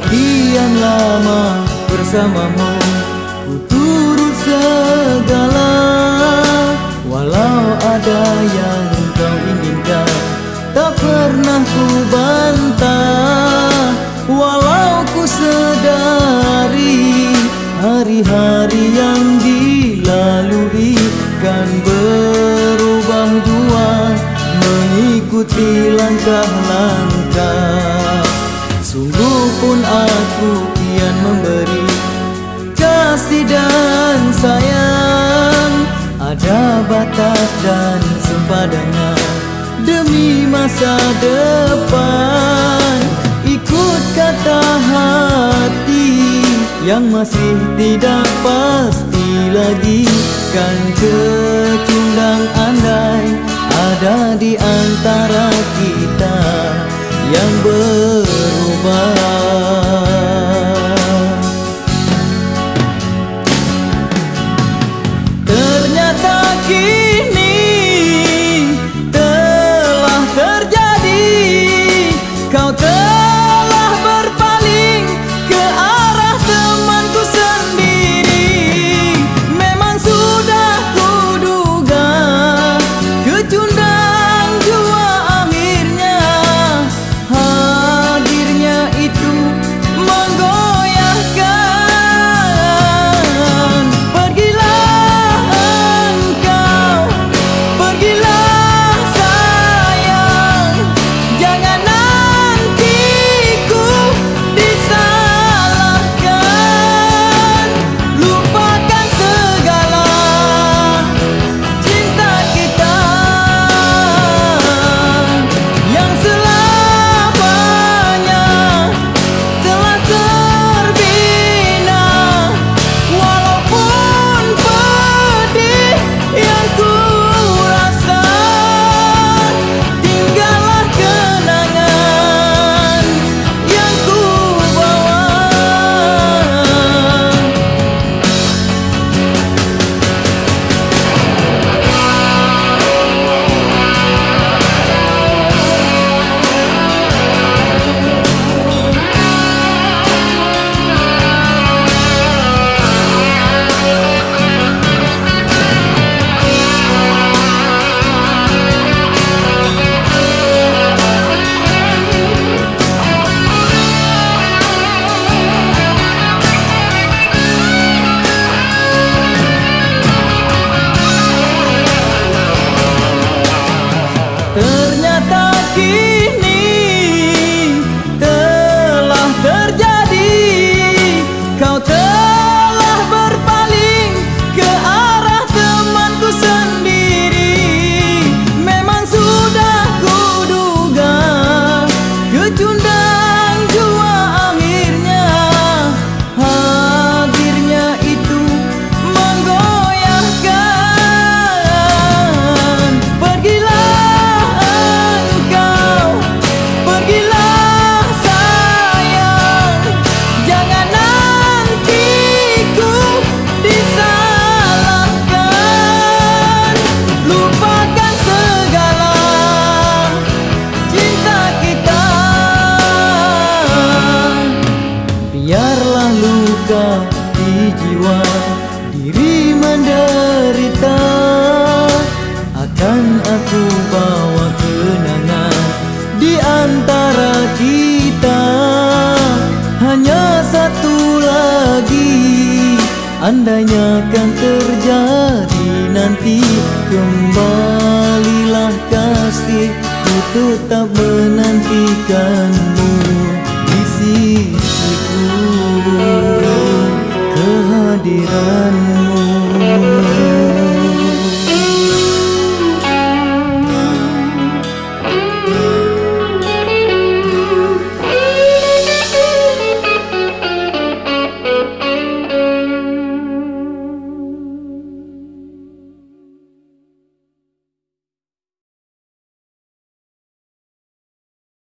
Sekian lama bersamamu Ku turut segala. Walau ada yang kau inginkan Tak pernah ku bantah. Walau ku sedari Hari-hari yang dilalui Kan berubah jua Mengikuti langkah-langkah. Sungguh pun aku kian memberi Kasih dan sayang Ada batas dan sempadannya Demi masa depan. Ikut kata hati Yang masih tidak pasti lagi Kan kecundang andai Ada di antara kita Yang berubah jiwa andainya kan terjadi nanti kembalilah kasih. Ku tetap menantikanmu di sisiku kehadiranmu